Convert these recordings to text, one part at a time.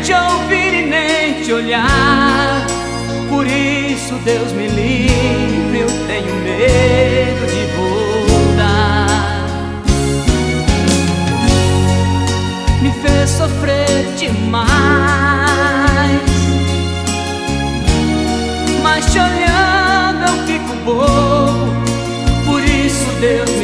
te ouvir e nem te olhar. Por isso, Deus me livre, eu tenho medo de voltar. Me fez sofrer demais, mas te olhando eu fico bobo. Por isso, Deus.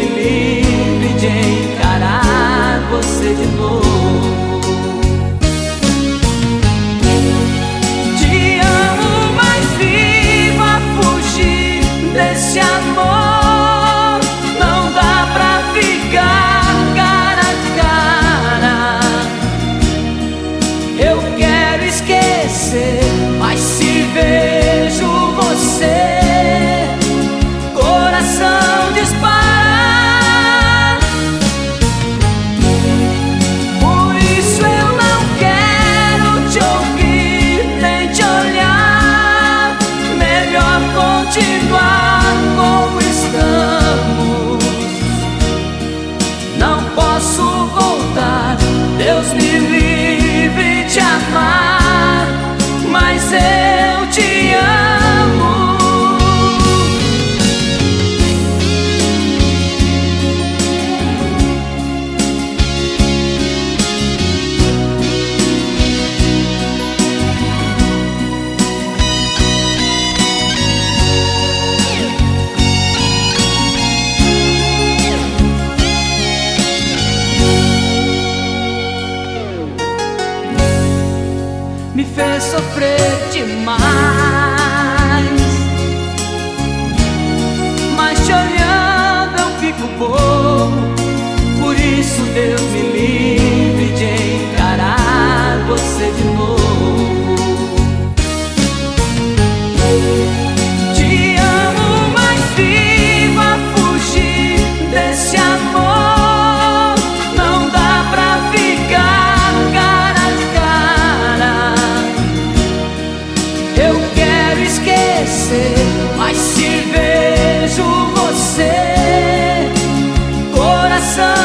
fez sofrer demais. você, mas se vejo você, coração.